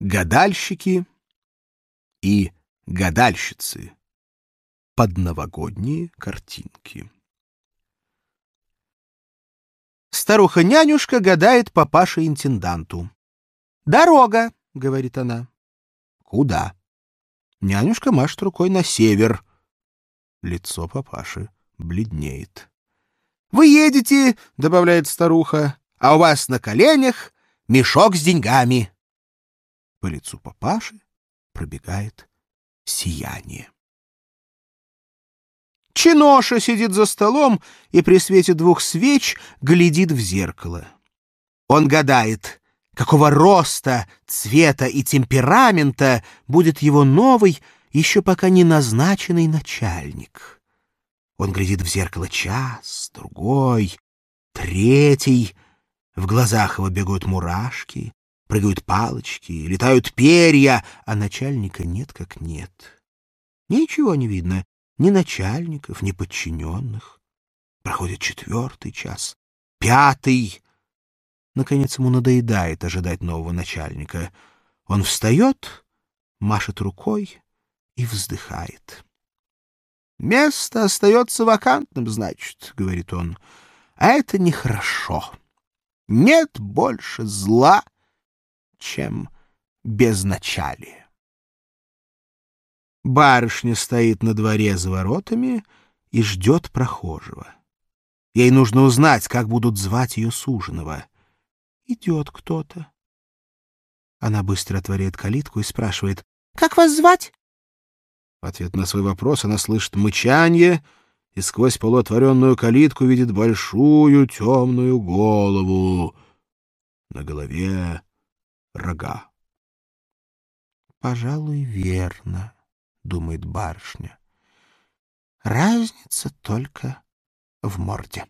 гадальщики и гадальщицы под новогодние картинки. Старуха-нянюшка гадает папаше-интенданту. «Дорога», — говорит она. «Куда?» Нянюшка машет рукой на север. Лицо папаши бледнеет. «Вы едете», — добавляет старуха, — «а у вас на коленях мешок с деньгами». По лицу папаши пробегает сияние. Чиноша сидит за столом и при свете двух свеч глядит в зеркало. Он гадает, какого роста, цвета и темперамента будет его новый, еще пока не назначенный начальник. Он глядит в зеркало час, другой, третий. В глазах его бегают мурашки, прыгают палочки, летают перья, а начальника нет как нет. Ничего не видно, ни начальников, ни подчиненных. Проходит четвертый час, пятый. Наконец ему надоедает ожидать нового начальника. Он встает, машет рукой и вздыхает. «Место остается вакантным, значит», — говорит он. «А это нехорошо. Нет больше зла, чем безначалие». Барышня стоит на дворе за воротами и ждет прохожего. Ей нужно узнать, как будут звать ее суженого. Идет кто-то. Она быстро отворяет калитку и спрашивает, «Как вас звать?» В ответ на свой вопрос она слышит мычанье и сквозь полуотворенную калитку видит большую темную голову. На голове рога. «Пожалуй, верно», думает барышня. Разница только в морде.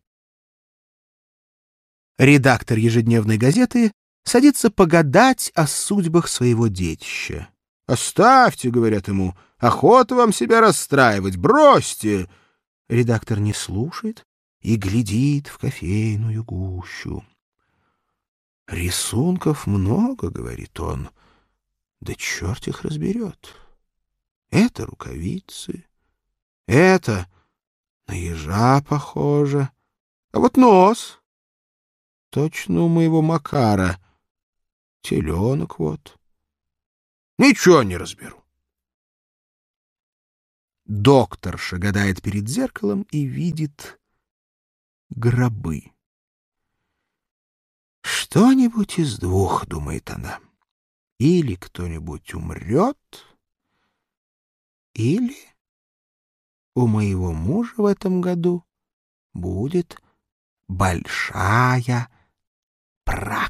Редактор ежедневной газеты садится погадать о судьбах своего детища. «Оставьте», — говорят ему, — «охота вам себя расстраивать, бросьте». Редактор не слушает и глядит в кофейную гущу. «Рисунков много», — говорит он, — «да черт их разберет». Это рукавицы, это на ежа похоже, а вот нос. Точно у моего Макара. Теленок вот. Ничего не разберу. Докторша гадает перед зеркалом и видит гробы. Что-нибудь из двух, думает она. Или кто-нибудь умрет, или у моего мужа в этом году будет большая практика.